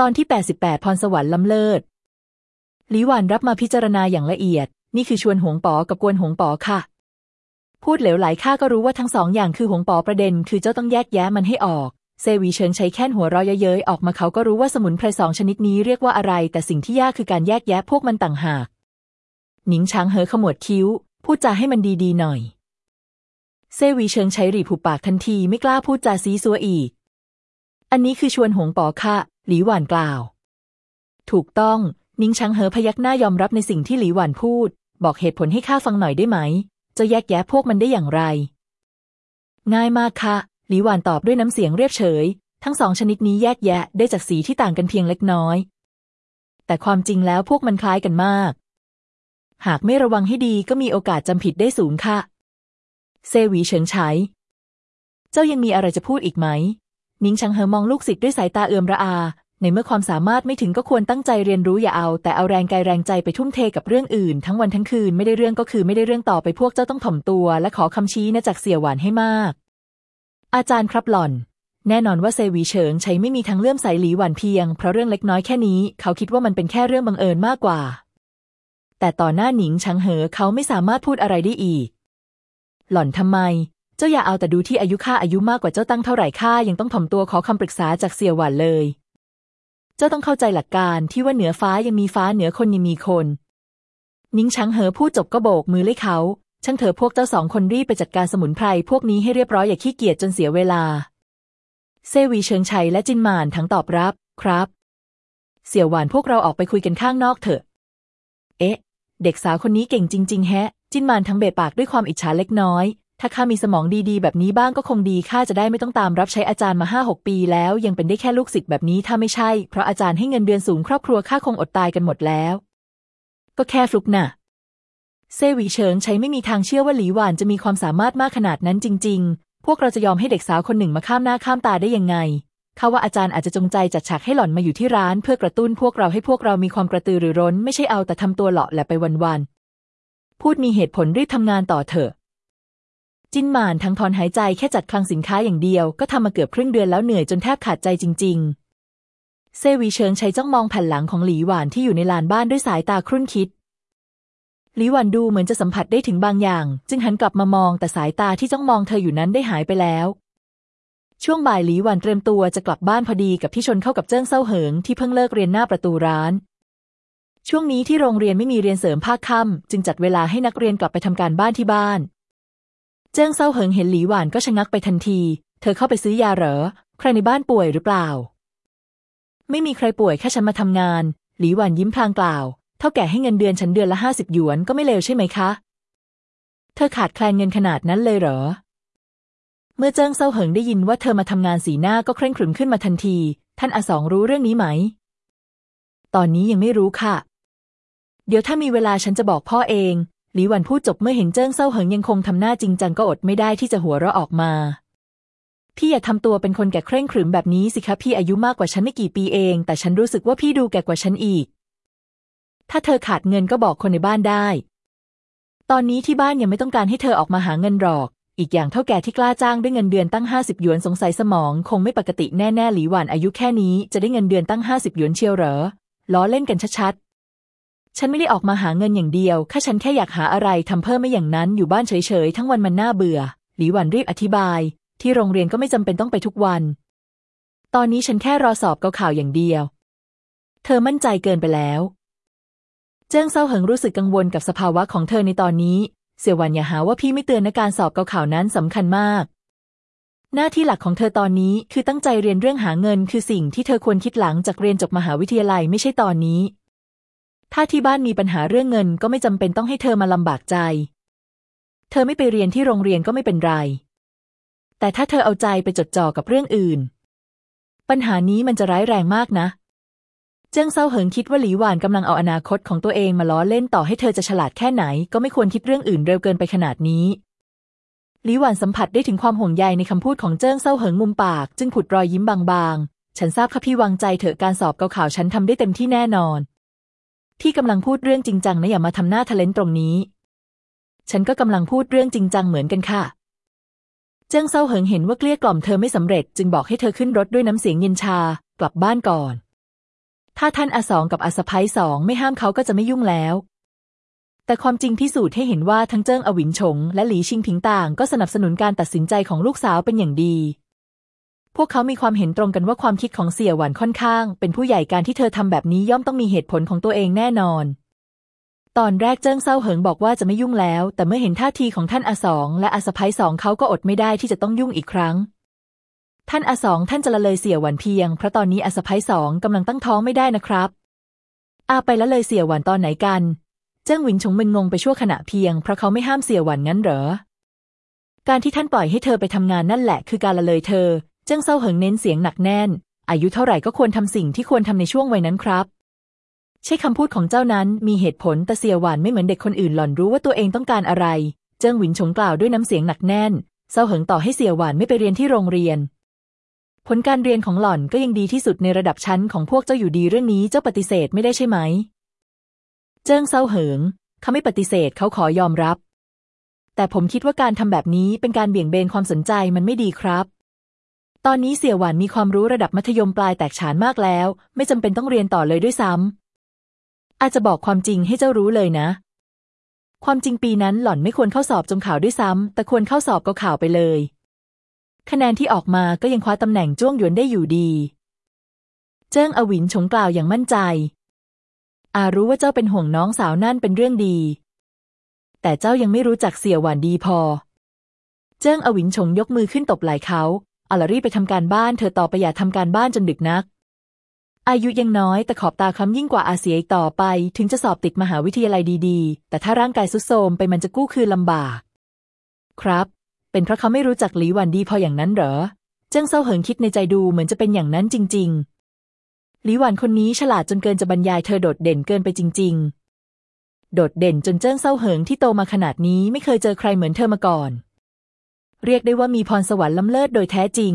ตอนที่ 88 พรสวรรค์ล้ำเลิศหลีหวานรับมาพิจารณาอย่างละเอียด นี่คือชวนหงปอกับกวนหงปอค่ะ พูดเหลวไหลข้าก็รู้ว่าทั้งสองอย่างคือหงปอประเด็น คือเจ้าต้องแยกแยะมันให้ออกเซวีเฉิงใช้แค่นหัวเรอยเย้ยๆออกมาเขาก็รู้ว่าสมุนไพรสองชนิดนี้เรียกว่าอะไร แต่สิ่งที่ยากคือการแยกแยะพวกมันต่างหาก หนิงช้างเหอขมวดคิ้ว พูดจาให้มันดีๆหน่อย เซวีเฉิงใช้รีผูปากทันทีไม่กล้าพูดจาซีซัวอีก อันนี้คือชวนหงปอค่ะ หลีหวานกล่าว ถูกต้อง นิ้งชังเหอพยักหน้ายอมรับในสิ่งที่หลีหวานพูด บอกเหตุผลให้ข้าฟังหน่อยได้ไหม จะแยกแยะพวกมันได้อย่างไร ง่ายมากค่ะ หลีหวานตอบด้วยน้ำเสียงเรียบเฉย ทั้งสองชนิดนี้แยกแยะได้จากสีที่ต่างกันเพียงเล็กน้อย แต่ความจริงแล้วพวกมันคล้ายกันมาก หากไม่ระวังให้ดีก็มีโอกาสจำผิดได้สูงค่ะ เซวีเฉิงไฉเจ้ายังมีอะไรจะพูดอีกไหม นิ้งชังเหอมองลูกศิษย์ด้วยสายตาเอื่อมระอา ในเมื่อความสามารถไม่ถึงก็ควรตั้งใจเรียนรู้อย่าเอา แต่เอาแรงกายแรงใจไปทุ่มเทกับเรื่องอื่น ทั้งวันทั้งคืนไม่ได้เรื่องก็คือไม่ได้เรื่องต่อไปพวกเจ้าต้องถ่อมตัว และขอคำชี้นะจากเสี่ยหวานให้มาก อาจารย์ครับหล่อน แน่นอนว่าเซวีเฉิงใช้ไม่มีทางเลื่อมใสหลีหวานเพียง เพราะเรื่องเล็กน้อยแค่นี้ เขาคิดว่ามันเป็นแค่เรื่องบังเอิญมากกว่า แต่ต่อหน้าหนิงชังเหอเขาไม่สามารถพูดอะไรได้อีก หล่อนทำไม เจ้าอย่าเอาแต่ดูที่อายุข้าอายุมากกว่าเจ้าตั้งเท่าไหร่ข้ายังต้องถ่อมตัวขอคำปรึกษาจากเสี่ยหวานเลย เจ้าต้องเข้าใจหลักการที่ว่าเหนือฟ้ายังมีฟ้าเหนือคนยังมีคนนิ้งชังเหอพูดจบก็โบกมือเล่เขาช่างเถอะพวกเจ้าสองคนรีบไปจัดการสมุนไพรพวกนี้ให้เรียบร้อยอย่าขี้เกียจจนเสียเวลา เซวีเชิงชัยและจินหมานทั้งตอบรับ ครับ เสี่ยวหวานพวกเราออกไปคุยกันข้างนอกเถอะ เอ๊ะ เด็กสาวคนนี้เก่งจริง ๆ แฮะ จินหมานทั้งเบะปากด้วยความอิจฉาเล็กน้อย ถ้าข้ามีสมองดีๆ แบบนี้บ้างก็คงดีข้าจะได้ไม่ต้องตามรับใช้อาจารย์มาห้าหกปีแล้ว ยังเป็นได้แค่ลูกศิษย์แบบนี้ถ้าไม่ใช่ เพราะอาจารย์ให้เงินเดือนสูงครอบครัวข้าคงอดตายกันหมดแล้ว ก็แค่ฟลุกน่ะเซวีเฉิงใช้ไม่มีทางเชื่อว่าหลีหวานจะมีความสามารถมากขนาดนั้นจริง ๆ พวกเราจะยอมให้เด็กสาวคนหนึ่งมาข้ามหน้าข้ามตาได้ยังไงเขาว่าอาจารย์อาจจะจงใจจัดฉากให้หล่อนมาอยู่ที่ร้าน เพื่อกระตุ้นพวกเราให้พวกเรามีความกระตือรือร้น ไม่ใช่เอาแต่ทำตัวเหลาะแหละไปวันๆพูดมีเหตุผลรีบทำงานต่อเถอะ จินหมานทั้งถอนหายใจแค่จัดคลังสินค้าอย่างเดียวก็ทำมาเกือบครึ่งเดือนแล้วเหนื่อยจนแทบขาดใจจริง ๆ เซวีเฉิงใช้จ้องมองแผ่นหลังของหลีหวานที่อยู่ในลานบ้านด้วยสายตาครุ่นคิดหลีหวันดูเหมือนจะสัมผัสได้ถึงบางอย่าง จึงหันกลับมามองแต่สายตาที่จ้องมองเธออยู่นั้นได้หายไปแล้ว ช่วงบ่ายหลีหวันเตรียมตัวจะกลับบ้านพอดีกับที่ชนเข้ากับเจิ้งเซ้าเหิงที่เพิ่งเลิกเรียนหน้าประตูร้าน ช่วงนี้ที่โรงเรียนไม่มีเรียนเสริมภาคค่ำจึงจัดเวลาให้นักเรียนกลับไปทำการบ้านที่บ้าน เจิ้งเซ้าเหิงเห็นหลีหวานก็ชะงักไปทันที เธอเข้าไปซื้อยาเหรอ ใครในบ้านป่วยหรือเปล่า ไม่มีใครป่วยแค่ฉันมาทำงาน หลีหวานยิ้มพลางกล่าว เท่าแก่ให้เงินเดือนฉันเดือนละห้าสิบหยวนก็ไม่เลวใช่ไหมคะ เธอขาดแคลนเงินขนาดนั้นเลยเหรอ เมื่อเจิ้งเซาเหิงได้ยินว่าเธอมาทำงานสีหน้าก็เคร่งขรึมขึ้นมาทันที ท่านอาสองรู้เรื่องนี้ไหม ตอนนี้ยังไม่รู้ค่ะ เดี๋ยวถ้ามีเวลาฉันจะบอกพ่อเอง หลีหวันพูดจบเมื่อเห็นเจิ้งเซาเหิงยังคงทำหน้าจริงจังก็อดไม่ได้ที่จะหัวเราะออกมาพี่อย่าทำตัวเป็นคนแก่เคร่งขรึมแบบนี้สิคะพี่อายุมากกว่าฉันไม่กี่ปีเอง แต่ฉันรู้สึกว่าพี่ดูแก่กว่าฉันอีก ถ้าเธอขาดเงินก็บอกคนในบ้านได้ ตอนนี้ที่บ้านยังไม่ต้องการให้เธอออกมาหาเงินหรอก อีกอย่างเท่าแก่ที่กล้าจ้างด้วยเงินเดือนตั้งห้าสิบหยวนสงสัยสมองคงไม่ปกติแน่ๆหลีหวานอายุแค่นี้จะได้เงินเดือนตั้งห้าสิบหยวนเชียวเหรอล้อเล่นกันชัดๆ ฉันไม่ได้ออกมาหาเงินอย่างเดียว แค่ฉันแค่อยากหาอะไรทำเพิ่มไม่อย่างนั้น อยู่บ้านเฉยๆ ทั้งวันมันน่าเบื่อ หลีหวันรีบอธิบาย ที่โรงเรียนก็ไม่จำเป็นต้องไปทุกวัน ตอนนี้ฉันแค่รอสอบเกาข่าวอย่างเดียว เธอมั่นใจเกินไปแล้ว เจิ้งเซาเหิงรู้สึกกังวลกับสภาวะของเธอในตอนนี้ เสี่ยวหวันอย่าหาว่าพี่ไม่เตือนนะการสอบเกาข่าวนั้นสำคัญมาก หน้าที่หลักของเธอตอนนี้คือตั้งใจเรียนเรื่องหาเงิน คือสิ่งที่เธอควรคิดหลังจากเรียนจบมหาวิทยาลัยไม่ใช่ตอนนี้ ถ้าที่บ้านมีปัญหาเรื่องเงินก็ไม่จำเป็นต้องให้เธอมาลำบากใจ เธอไม่ไปเรียนที่โรงเรียนก็ไม่เป็นไร แต่ถ้าเธอเอาใจไปจดจ่อกับเรื่องอื่น ปัญหานี้มันจะร้ายแรงมากนะ เจิ้งเซาเหิงคิดว่าหลีหวันกำลังเอาอนาคตของตัวเองมาล้อเล่นต่อให้เธอจะฉลาดแค่ไหน ก็ไม่ควรคิดเรื่องอื่นเร็วเกินไปขนาดนี้หลีหวันสัมผัสได้ถึงความห่วงใยในคำพูดของเจิ้งเซาเหิงมุมปาก จึงผุดรอยยิ้มบางๆ ฉันทราบค่ะพี่วางใจเถอะการสอบเกาเข่าฉันทำได้เต็มที่แน่นอน พี่กำลังพูดเรื่องจริงจังนะอย่ามาทำหน้าทะเล้นตรงนี้ ฉันก็กำลังพูดเรื่องจริงจังเหมือนกันค่ะ เจิ้งเซาเหิงเห็นว่าเกลี้ยกล่อมเธอไม่สำเร็จจึงบอกให้เธอขึ้นรถด้วยน้ำเสียงเย็นชา กลับบ้านก่อน ถ้าท่านอาสองกับอาสะพ้ยสองไม่ห้ามเขาก็จะไม่ยุ่งแล้วแต่ความจริงพิสูจน์ให้เห็นว่าทั้งเจิ้งอวินฉงและหลีชิงผิงต่างก็สนับสนุนการตัดสินใจของลูกสาวเป็นอย่างดี พวกเขามีความเห็นตรงกันว่าความคิดของเสี่ยหวันค่อนข้าง เป็นผู้ใหญ่การที่เธอทำแบบนี้ย่อมต้องมีเหตุผลของตัวเองแน่นอน ตอนแรกเจิ้งเซาเหิงบอกว่าจะไม่ยุ่งแล้ว แต่เมื่อเห็นท่าทีของท่านอาสองและอาสะใภ้สองเขาก็อดไม่ได้ที่จะต้องยุ่งอีกครั้ง ท่านอาสองท่านจะละเลยเสี่ยหวันเพียงเพราะตอนนี้อาสะใภ้สองกำลังตั้งท้องไม่ได้นะครับอาไปละเลยเสี่ยหวันตอนไหนกัน เจิ้งหวินชงมึนงงไปชั่วขณะเพียงเพราะเขาไม่ห้ามเสี่ยหวันงั้นเหรอการที่ท่านปล่อยให้เธอไปทำงานนั่นแหละคือการละเลยเธอ เจิ้งเซาเหิงเน้นเสียงหนักแน่น อายุเท่าไหร่ก็ควรทำสิ่งที่ควรทำในช่วงวัยนั้นครับ ใช่คำพูดของเจ้านั้นมีเหตุผลแต่เสียหวานไม่เหมือนเด็กคนอื่นหล่อนรู้ว่าตัวเองต้องการอะไร เจิ้งหวินชงกล่าวด้วยน้ำเสียงหนักแน่นเซาเหิงต่อให้เสียหวานไม่ไปเรียนที่โรงเรียน ผลการเรียนของหล่อนก็ยังดีที่สุดในระดับชั้นของพวกเจ้าอยู่ดีเรื่องนี้เจ้าปฏิเสธไม่ได้ใช่ไหม เจิ้งเซาเหิงเขาไม่ปฏิเสธเขาขอยอมรับ แต่ผมคิดว่าการทำแบบนี้เป็นการเบี่ยงเบนความสนใจมันไม่ดีครับ ตอนนี้เสี่ยหวานมีความรู้ระดับมัธยมปลายแตกฉานมากแล้ว ไม่จำเป็นต้องเรียนต่อเลยด้วยซ้ำอาจจะบอกความจริงให้เจ้ารู้เลยนะ ความจริงปีนั้นหล่อนไม่ควรเข้าสอบจงข่าวด้วยซ้ำแต่ควรเข้าสอบก็ข่าวไปเลย คะแนนที่ออกมาก็ยังคว้าตำแหน่งจ้วงหยวนได้อยู่ดี เจิ้งอวินชงกล่าวอย่างมั่นใจ อารู้ว่าเจ้าเป็นห่วงน้องสาวนั่นเป็นเรื่องดี แต่เจ้ายังไม่รู้จักเสี่ยหวานดีพอ เจิ้งอวินชงยกมือขึ้นตบไหล่เขา อาละรีไปทำการบ้านเธอต่อไปอย่าทำการบ้านจนดึกนัก อายุยังน้อยแต่ขอบตาคล้ำยิ่งกว่าอาเสียอีกต่อไป ถึงจะสอบติดมหาวิทยาลัยดีๆ แต่ถ้าร่างกายสุดโทมไปมันจะกู้คืนลำบาก ครับ เป็นเพราะเขาไม่รู้จักหลีหวันดีพออย่างนั้นเหรอ เจิ้งเซาเหิงคิดในใจดูเหมือนจะเป็นอย่างนั้นจริง ๆ หลีหวันคนนี้ฉลาดจนเกินจะบรรยายเธอโดดเด่นเกินไปจริง ๆ โดดเด่นจนเจิ้งเซาเหิงที่โตมาขนาดนี้ไม่เคยเจอใครเหมือนเธอมาก่อน เรียกได้ว่ามีพรสวรรค์ล้ำเลิศโดยแท้จริง